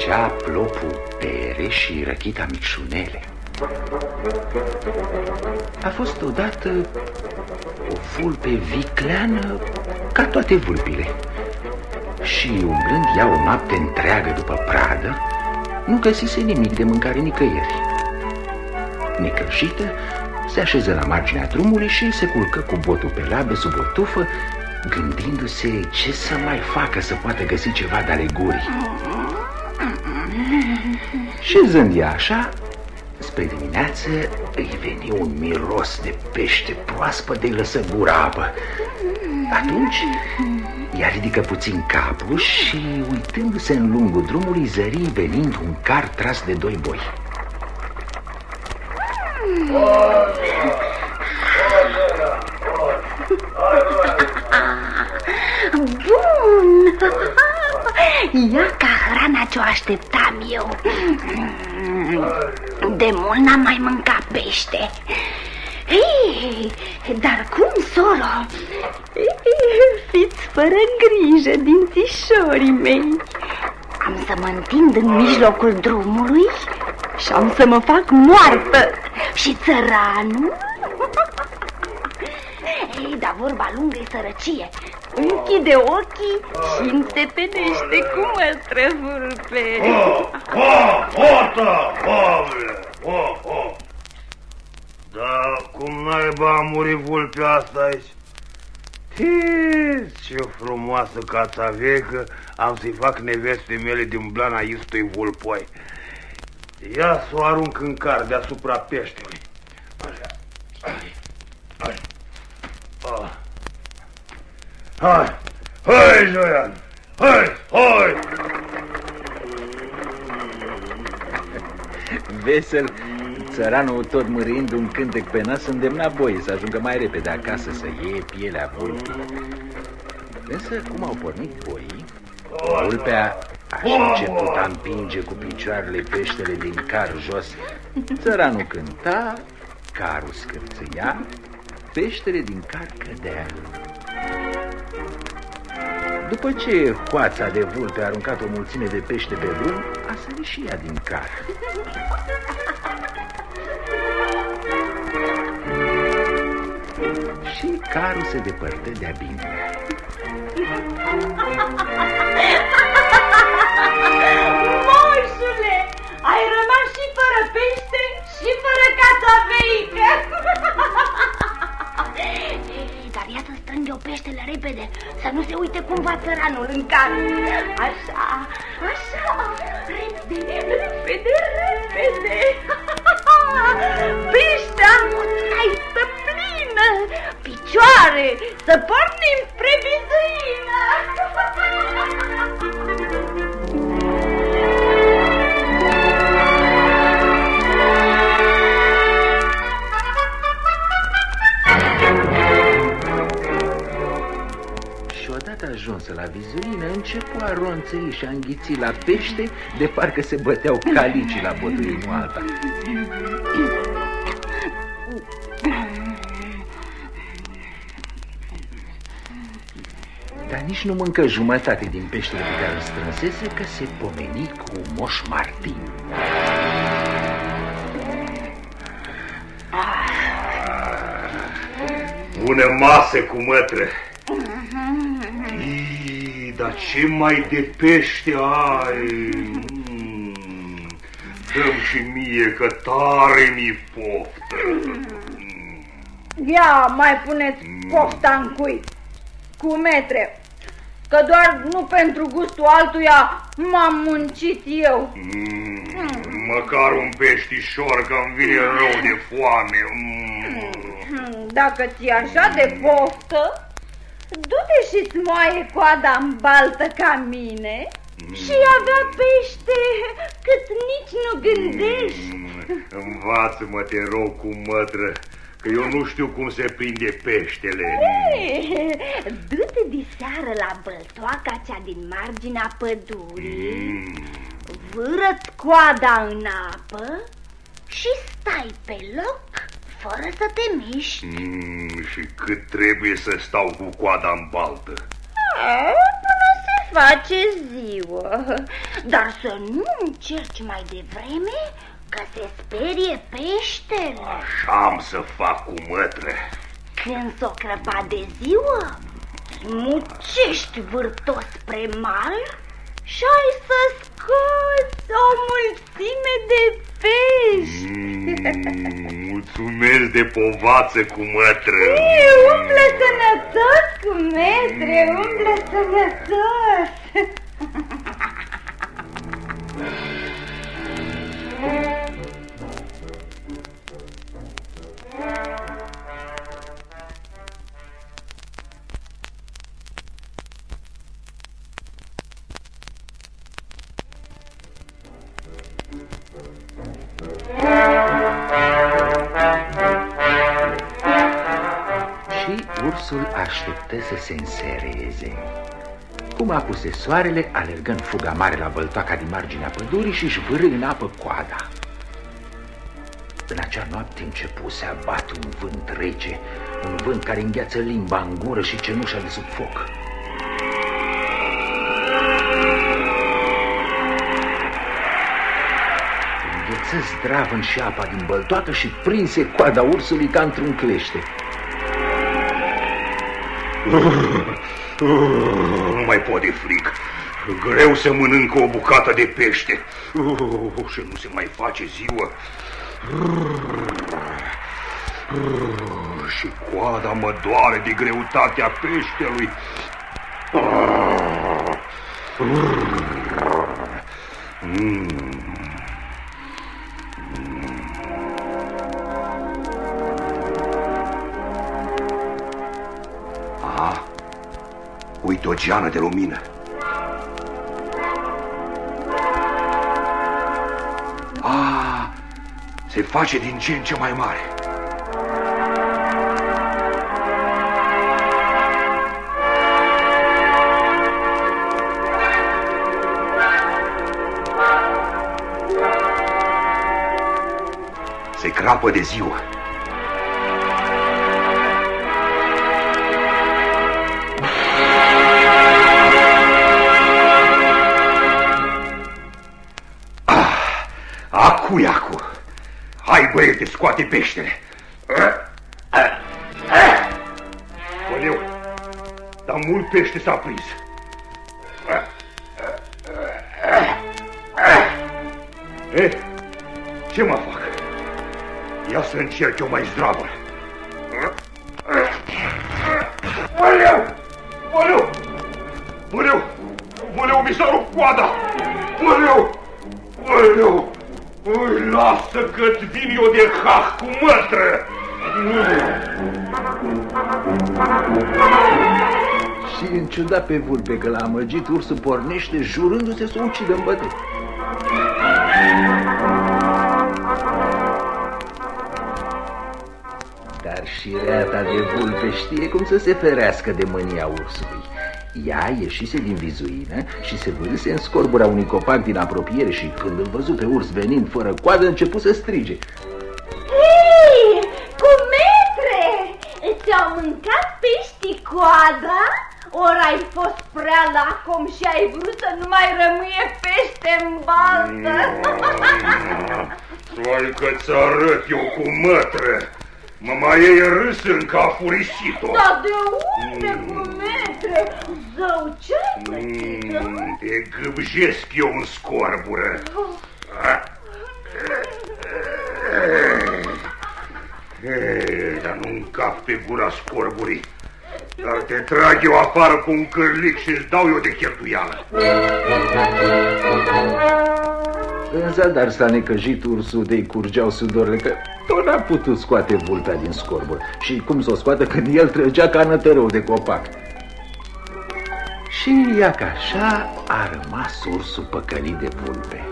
De când făcea plopul pere și răchita micșunele A fost odată o vulpe vicleană ca toate vulpile. Și umblând ea o noapte întreagă după pradă Nu găsise nimic de mâncare nicăieri. Necăjită, se așeză la marginea drumului și se culcă cu botul pe labe sub o tufă Gândindu-se ce să mai facă să poată găsi ceva de ale gurii Șezând ea așa, spre dimineață îi veni un miros de pește proaspăt de lăsă gura apă Atunci ea ridică puțin capul și uitându-se în lungul drumului zări venind un car tras de doi boi Bun! Ia ca hrana ce o așteptam eu. De mult n-am mai mâncat pește. Ei, dar cum, soro? Fiți fără grijă, dințișorii mei. Am să mă întind în mijlocul drumului și am să mă fac moartă. Și țăranul? Ei, dar vorba lungă e sărăcie. Închide ochii și înțepenește cu măstră vulpe. Oh, oh, ota, oh, oh. Da, cum naiba a murit vulpea asta aici? Tiz, ce frumoasă cațavecă am să-i fac neveste mele din blana istui vulpoi. Ia să o arunc în car deasupra peștelui. Așa. Hai. Hai. Ah. Hai. Hai, Joian. Hai, hai. Vesel, țăranul tot mărind un cântec pe nas îndemna boii să ajungă mai repede acasă să iei pielea vulpii. Însă, cum au pornit boii, vulpea așa început a împinge cu picioarele peștele din car jos. Țăranul cânta, carul scârțâia, peștele din car cădea. După ce hoața de vulpe a aruncat o mulțime de pește pe drum, a sărit și ea din car. și carul se depărtă de-a bine. cumva țăranul în car. Așa, așa, repede, repede, repede. Peștea muțaită plină, picioare, să Și odată ajunsă la vizuină, începu a ronțăi și a înghiți la pește, de parcă se băteau calicii la botul ei, nu alta. Dar nici nu mâncă jumătate din peștele pe care îl strânsese, că se pomeni cu Moș Martin. Pune mase cu mătră. Ii, dar ce mai de pește ai? Mm. Dăm și mie că tare mi poftă. Ia, mai puneți pofta în cui, cu metre, că doar nu pentru gustul altuia m-am muncit eu. Mm, măcar un peștișor că-mi vine rău de foame. Mm. Hmm, Dacă ți așa de poftă, du-te și-ți moaie coada în baltă ca mine și avea pește cât nici nu gândești. Mm, Învață-mă, te rog, cu mătră, că eu nu știu cum se prinde peștele. Ei, Du-te diseară la băltoaca cea din marginea pădurii, Mm. vâră coada în apă și stai pe loc fără să te miști. Mm, și cât trebuie să stau cu coada în baltă? face ziua, dar să nu încerci mai devreme că se sperie peștele. Așa am să fac cu mătre. Când s-o crăpa de ziua, mucești vârtos spre mal și ai să scoți o mulțime de pești. Mm, mulțumesc de povață cu mătră. Ei, umblă sănătos cu metre, umblă sănătos. Așteptă să se însereze. Cum a pus soarele, alergă în fuga mare la băltoaca din marginea pădurii și își vârâ în apă coada. În acea noapte începu să abate un vânt rece, un vânt care îngheață limba în gură și cenușa de sub foc. Îngheță zdravăn și apa din băltoacă și prinse coada ursului ca într-un clește. Nu mai pot de frig. Greu să mănâncă o bucată de pește. Și nu se mai face ziua. Și coada mă doare de greutatea peștelui. Uite o geană de lumină. Ah, se face din ce în ce mai mare. Se crapă de ziua. Cuiacu! Hai, băiete, scoate peștele! Oleu, dar mult pește s-a prins. Eh, ce mă fac? Ia să încerc eu mai zdravă. Oleu! Oleu! Oleu! Oleu, mi s-a rupt coada! Oleu! Oleu! Ui, lasă că-ți vin eu de hah cu mătră! Și în ciuda pe vulpe că l-a amăgit, ursul pornește jurându-se să o ucidă în bătăi. Dar și reata de vulpe știe cum să se ferească de mânia ursului. Ea ieșise din vizuină și se vârâse în scorbura unui copac din apropiere și când îl văzu pe urs venind fără coadă, începu să strige. Hei, cu metre! Ți-au mâncat pești coada? Ori ai fost prea lacom și ai vrut să nu mai rămâie pește în baltă? Mm, că-ți arăt eu cu mătră. Mă mai e râs în ca furisit-o. Dar de unde, cu metre? Zău, ce-ai pățit, mm, Te gâbjesc eu în scorbură. Ei, dar nu cap pe gura scorburii. Dar te trag eu afară cu un cârlic și îți dau eu de cheltuială. În zadar s-a necăjit ursul de curgeau sudorile că tot n-a putut scoate vulpea din scorbur și cum să o scoată când el trăgea ca nătărău de copac. Și ia ca așa a rămas ursul păcălit de vulpe.